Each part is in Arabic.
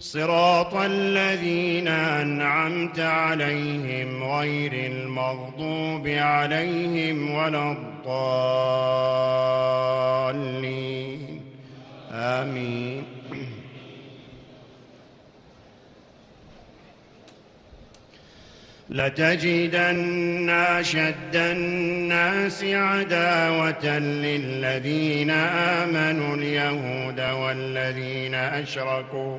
صراط الذين أنعمت عليهم غير المغضوب عليهم ولا الضالين. آمين. لتجدن أشد الناس عداوة للذين آمنوا اليهود والذين أشركوا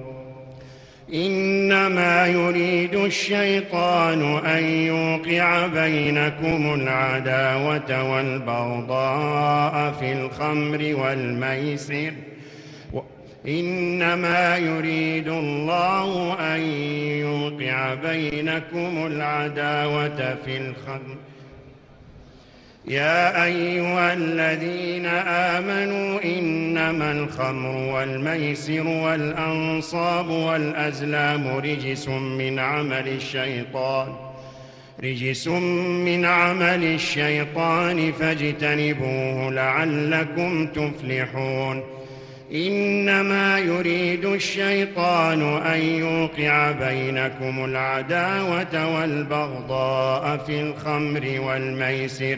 إنما يريد الشيطان أن يوقع بينكم العداوة والبغضاء في الخمر والميسر. إنما يريد الله أن يوقع بينكم العداوة في الخمر يا أيها الذين آمنوا إنما الخمر والميسر والأنصاب والأزلام رجس من عمل الشيطان رجس من عمل الشيطان فاجتنبوه لعلكم تفلحون. إنما يريد الشيطان أن يوقع بينكم العداوة والبغضاء في الخمر والميسر.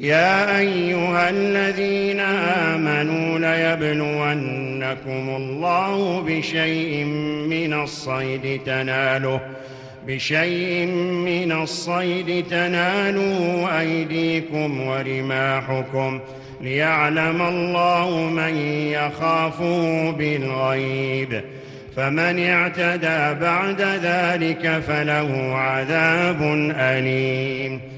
يا أيها الذين آمنوا ليبلونكم الله بشيء من الصيد تناله بشيء من الصيد تنالوا أيديكم ورماحكم ليعلم الله من يخافه بالغيب. فمن اعتدى بعد ذلك فله عذاب أليم.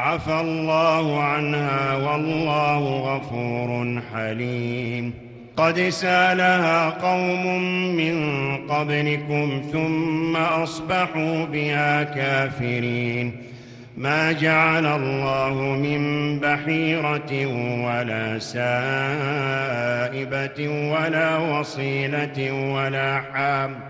عفى الله عنها والله غفور حليم. قد سالها قوم من قبلكم ثم أصبحوا بها كافرين. ما جعل الله من بحيرة ولا سائبة ولا وصيلة ولا حام.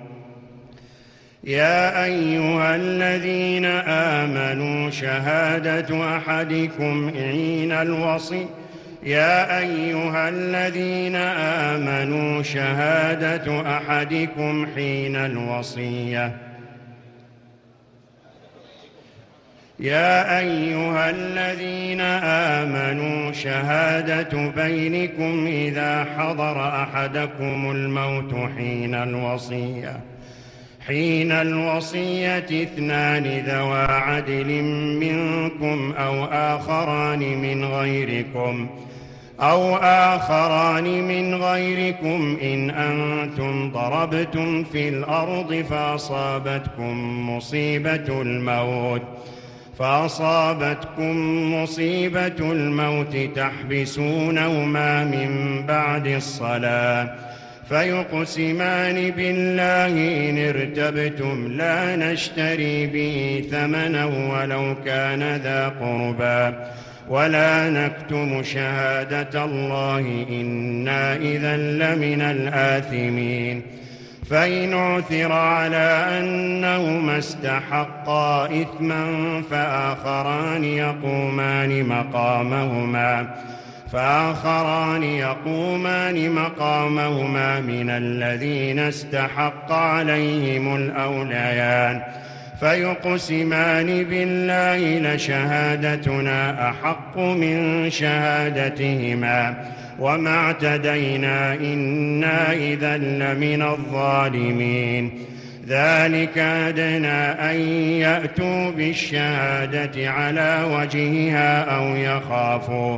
يا أيها الذين آمنوا شهادة أحدكم حين الوصي. يا أيها الذين آمنوا شهادة أحدكم حين الوصية. يا أيها الذين آمنوا شهادة بينكم إذا حضر أحدكم الموت حين الوصية. حين الوصية اثنان ذوى عدل منكم أو آخران من غيركم أو آخران من غيركم إن أنتم ضربتم في الأرض فأصابتكم مصيبة الموت فأصابتكم مصيبة الموت تحبسونهما من بعد الصلاة فيقسمان بالله إن ارتبتم لا نشتري به ثمنا ولو كان ذا قربى. ولا نكتم شهادة الله إنا إذا لمن الآثمين. فإن عثر على أنهما استحقا إثما فآخران يقومان مقامهما. فآخران يقومان مقامهما من الذين استحق عليهم الأوليان فيقسمان بالله لشهادتنا أحق من شهادتهما وما اعتدينا إنا إذا لمن الظالمين ذلك أدنى أن يأتوا بالشهادة على وجهها أو يخافوا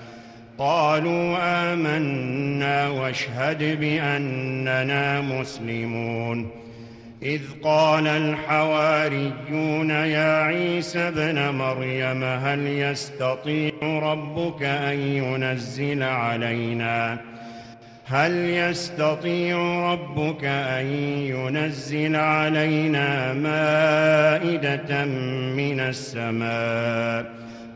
قالوا آمنا واشهد بأننا مسلمون. إذ قال الحواريون يا عيسى ابن مريم هل يستطيع ربك أن ينزل علينا؟ هل يستطيع ربك أن ينزل علينا مائدة من السماء؟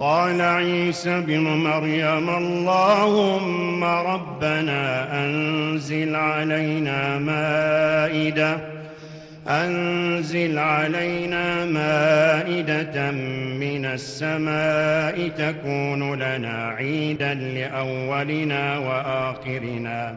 قال عيسى بن مريم اللهم ربنا أنزل علينا مائدة أنزل علينا مائدة من السماء تكون لنا عيدا لأولنا وآخرنا.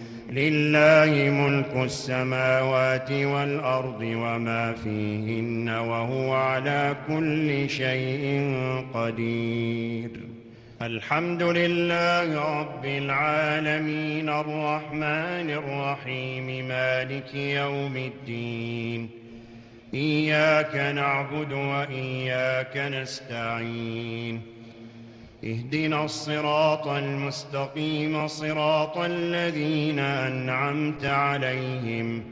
لله ملك السماوات والأرض وما فيهن وهو على كل شيء قدير. الحمد لله رب العالمين الرحمن الرحيم مالك يوم الدين. إياك نعبد وإياك نستعين. اهدنا الصراط المستقيم صراط الذين أنعمت عليهم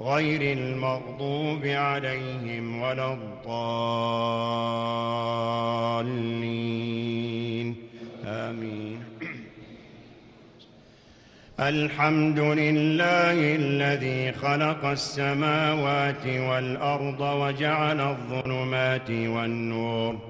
غير المغضوب عليهم ولا الضالين. آمين. الحمد لله الذي خلق السماوات والأرض وجعل الظلمات والنور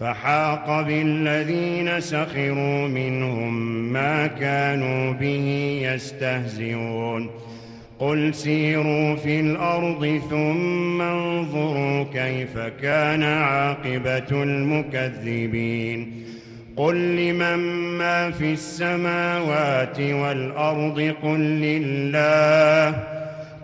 فحاق بالذين سخروا منهم ما كانوا به يستهزئون. قل سيروا في الأرض ثم انظروا كيف كان عاقبة المكذبين. قل لمن ما في السماوات والأرض قل لله.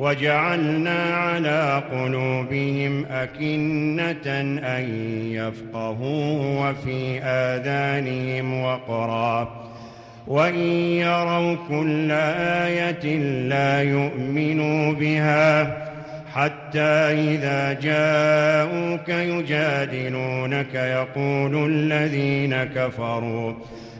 وجعلنا على قلوبهم أكنة أن يفقهوا وفي آذانهم وقرا. وإن يروا كل آية لا يؤمنوا بها حتى إذا جاءوك يجادلونك يقول الذين كفروا.